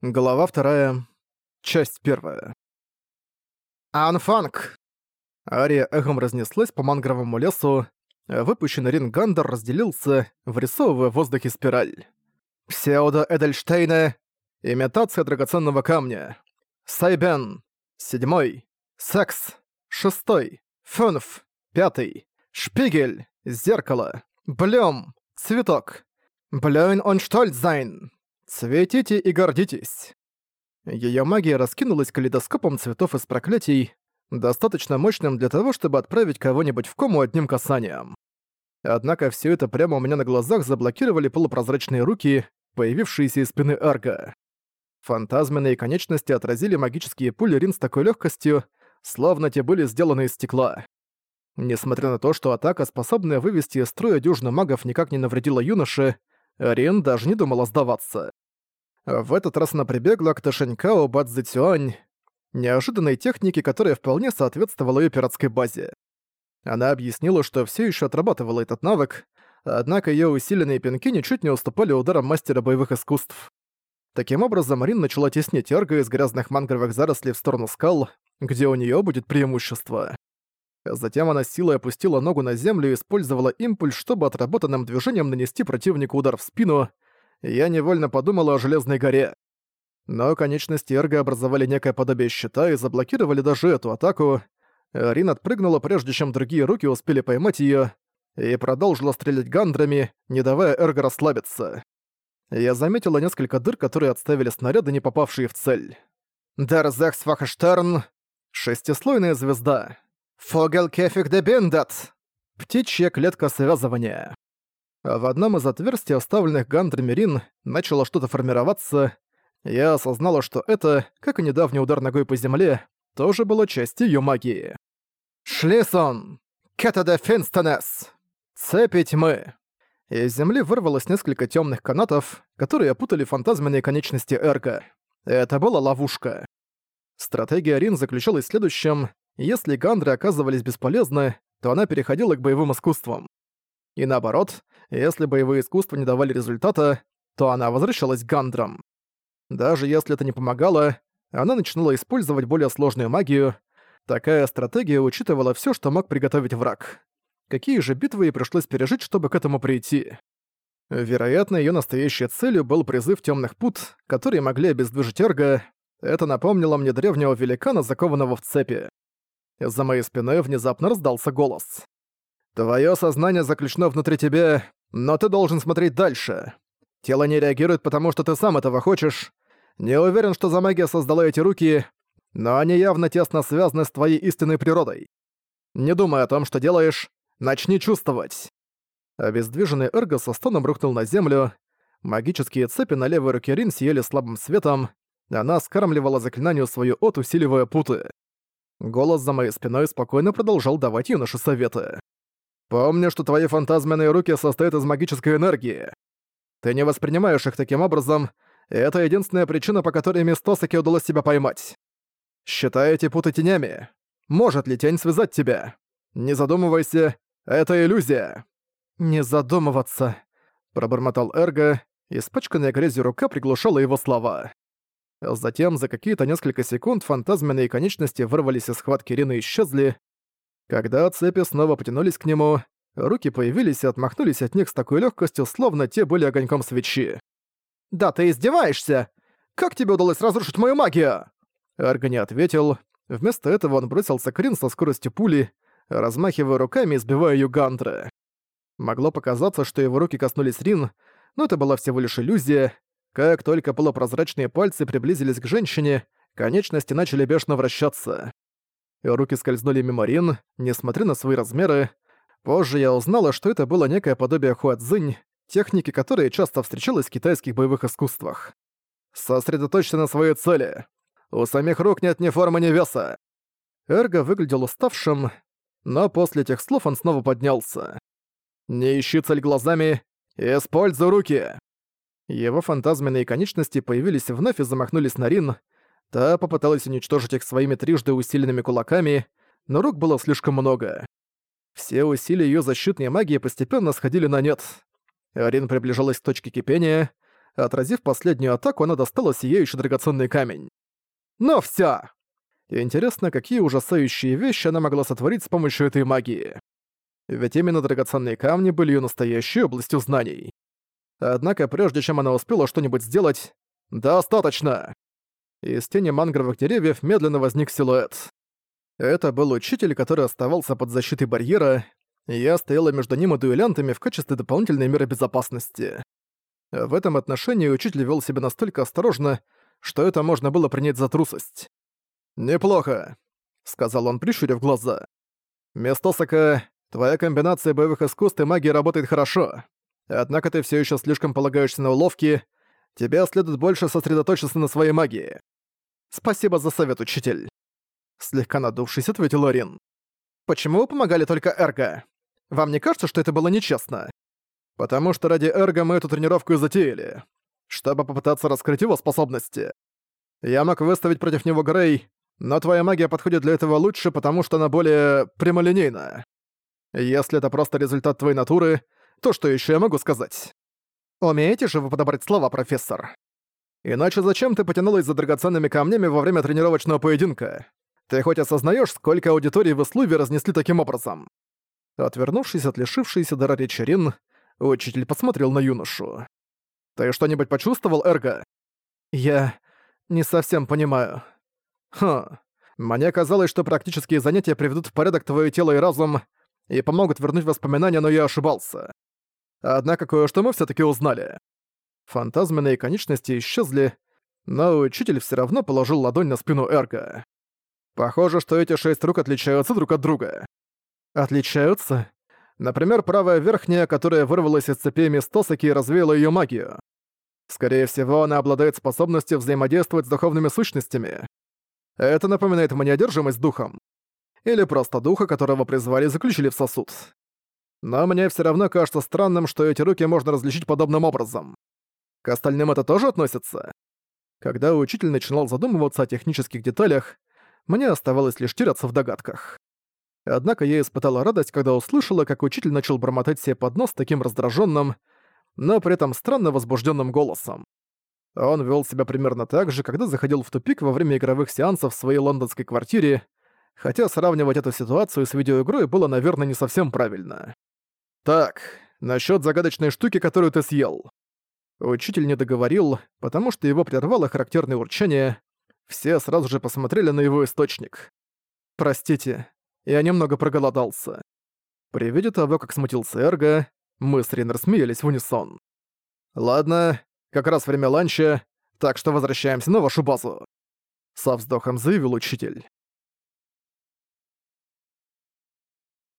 Глава вторая. Часть первая. «Анфанг!» Ария эхом разнеслась по мангровому лесу, выпущенный рингандер разделился, врисовывая в воздухе спираль. «Псеудо Эдельштейна. Имитация драгоценного камня. Сайбен. Седьмой. Секс. Шестой. Фюнф. Пятый. Шпигель. Зеркало. Блём. Цветок. Блёйн он штольцзайн. Цветите и гордитесь. Её магия раскинулась калейдоскопом цветов из проклятий, достаточно мощным для того, чтобы отправить кого-нибудь в кому одним касанием. Однако всё это прямо у меня на глазах заблокировали полупрозрачные руки, появившиеся из спины Арга. Фантазменные конечности отразили магические пули Рин с такой лёгкостью, словно те были сделаны из стекла. Несмотря на то, что атака, способная вывести из строя дюжину магов, никак не навредила юноше, Рин даже не думала сдаваться. В этот раз она прибегла к Ташенькао Бадзитюань, неожиданной технике, которая вполне соответствовала ее пиратской базе. Она объяснила, что все еще отрабатывала этот навык, однако ее усиленные пинки ничуть не уступали ударам мастера боевых искусств. Таким образом, Рин начала теснить Эрго из грязных мангровых зарослей в сторону скал, где у нее будет преимущество. Затем она силой опустила ногу на землю и использовала импульс, чтобы отработанным движением нанести противнику удар в спину, я невольно подумала о Железной горе. Но конечности Эрго образовали некое подобие щита и заблокировали даже эту атаку. Рин отпрыгнула, прежде чем другие руки успели поймать её, и продолжила стрелять гандрами, не давая Эрго расслабиться. Я заметила несколько дыр, которые отставили снаряды, не попавшие в цель. Дарзах Свахаштерн. Шестислойная звезда. Фогел Кефик де Бендат. Птичья клетка связывания. В одном из отверстий, оставленных Гандрами Рин, начало что-то формироваться. Я осознала, что это, как и недавний удар ногой по земле, тоже было частью её магии. «Шлисон! Кетаде Финстонес! Цепи тьмы!» Из земли вырвалось несколько тёмных канатов, которые опутали фантазменные конечности Эрка. Это была ловушка. Стратегия Рин заключалась в следующем. Если гандры оказывались бесполезны, то она переходила к боевым искусствам. И наоборот, если боевые искусства не давали результата, то она возвращалась к гандрам. Даже если это не помогало, она начинала использовать более сложную магию. Такая стратегия учитывала всё, что мог приготовить враг. Какие же битвы ей пришлось пережить, чтобы к этому прийти? Вероятно, её настоящей целью был призыв тёмных пут, которые могли обездвижить Эрго. Это напомнило мне древнего великана, закованного в цепи. За моей спиной внезапно раздался голос. Твое сознание заключено внутри тебя, но ты должен смотреть дальше. Тело не реагирует, потому что ты сам этого хочешь. Не уверен, что за магия создала эти руки, но они явно тесно связаны с твоей истинной природой. Не думай о том, что делаешь, начни чувствовать. Обездвиженный Эрго со стоном рухнул на землю. Магические цепи на левой руке Рин сияли слабым светом. Она скармливала заклинанию свою от, усиливая путы. Голос за моей спиной спокойно продолжал давать юноше советы. Помни, что твои фантазменные руки состоят из магической энергии. Ты не воспринимаешь их таким образом, и это единственная причина, по которой Мистосаки удалось тебя поймать. Считай эти путы тенями. Может ли тень связать тебя? Не задумывайся, это иллюзия. Не задумываться, пробормотал Эрго, испачканная грязью рука приглушала его слова. Затем за какие-то несколько секунд фантазменные конечности вырвались из схватки Рины и исчезли, когда цепи снова потянулись к нему, руки появились и отмахнулись от них с такой легкостью, словно те были огоньком свечи. «Да ты издеваешься! Как тебе удалось разрушить мою магию?» Арго не ответил. Вместо этого он бросился к Рин со скоростью пули, размахивая руками и сбивая Югантра. Могло показаться, что его руки коснулись Рин, но это была всего лишь иллюзия. Как только полупрозрачные пальцы приблизились к женщине, конечности начали бешено вращаться руки скользнули мимо Рин, несмотря на свои размеры. Позже я узнала, что это было некое подобие хуадзинь, техники которой часто встречалась в китайских боевых искусствах. Сосредоточься на своей цели. У самих рук нет ни формы, ни веса. Эрго выглядел уставшим, но после этих слов он снова поднялся. «Не ищи цель глазами, используй руки!» Его фантазменные конечности появились вновь и замахнулись на Рин, Та попыталась уничтожить их своими трижды усиленными кулаками, но рук было слишком много. Все усилия её защитной магии постепенно сходили на нет. Арин приближалась к точке кипения, Отразив последнюю атаку, она достала сияющий драгоценный камень. «Ну всё!» Интересно, какие ужасающие вещи она могла сотворить с помощью этой магии. Ведь именно драгоценные камни были её настоящей областью знаний. Однако прежде чем она успела что-нибудь сделать... «Достаточно!» Из тени мангровых деревьев медленно возник силуэт. Это был учитель, который оставался под защитой барьера, и я стояла между ним и дуэлянтами в качестве дополнительной меры безопасности. В этом отношении учитель вел себя настолько осторожно, что это можно было принять за трусость. «Неплохо», — сказал он, прищурив глаза. «Местосака, твоя комбинация боевых искусств и магии работает хорошо. Однако ты все еще слишком полагаешься на уловки. Тебе следует больше сосредоточиться на своей магии. Спасибо за совет, учитель. Слегка надувшись, ответил Орин. Почему вы помогали только Эрго? Вам не кажется, что это было нечестно? Потому что ради Эрго мы эту тренировку и затеяли. Чтобы попытаться раскрыть его способности. Я мог выставить против него Грей, но твоя магия подходит для этого лучше, потому что она более прямолинейна. Если это просто результат твоей натуры, то что еще я могу сказать? Умеете же вы подобрать слова, профессор? Иначе зачем ты потянулась за драгоценными камнями во время тренировочного поединка? Ты хоть осознаешь, сколько аудиторий в Ислуве разнесли таким образом?» Отвернувшись от лишившейся дара речи Рин, учитель посмотрел на юношу. «Ты что-нибудь почувствовал, Эрго?» «Я не совсем понимаю». «Хм. Мне казалось, что практические занятия приведут в порядок твое тело и разум и помогут вернуть воспоминания, но я ошибался. Однако кое-что мы все таки узнали. Фантазменные конечности исчезли, но учитель все равно положил ладонь на спину Эрга. Похоже, что эти шесть рук отличаются друг от друга. Отличаются? Например, правая верхняя, которая вырвалась из цепи Мистосаки и развеяла ее магию. Скорее всего, она обладает способностью взаимодействовать с духовными сущностями. Это напоминает мне одержимость духом. Или просто духа, которого призвали и заключили в сосуд. Но мне все равно кажется странным, что эти руки можно различить подобным образом. К остальным это тоже относится? Когда учитель начинал задумываться о технических деталях, мне оставалось лишь теряться в догадках. Однако я испытала радость, когда услышала, как учитель начал бормотать себе под нос таким раздраженным, но при этом странно возбужденным голосом. Он вел себя примерно так же, когда заходил в тупик во время игровых сеансов в своей лондонской квартире, хотя сравнивать эту ситуацию с видеоигрой было, наверное, не совсем правильно. «Так, насчет загадочной штуки, которую ты съел». Учитель не договорил, потому что его прервало характерное урчание. Все сразу же посмотрели на его источник. «Простите, я немного проголодался». При виде того, как смутился Эрго, мы с Рин рассмеялись в унисон. «Ладно, как раз время ланча, так что возвращаемся на вашу базу», — со вздохом заявил учитель.